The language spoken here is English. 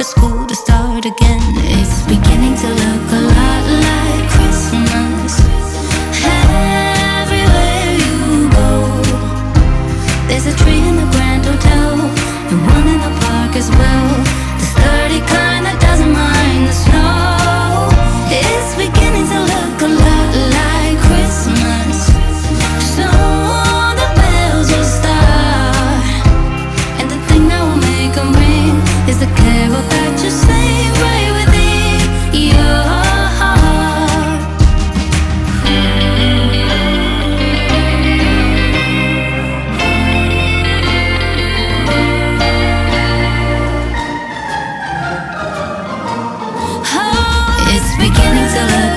for school to start again. till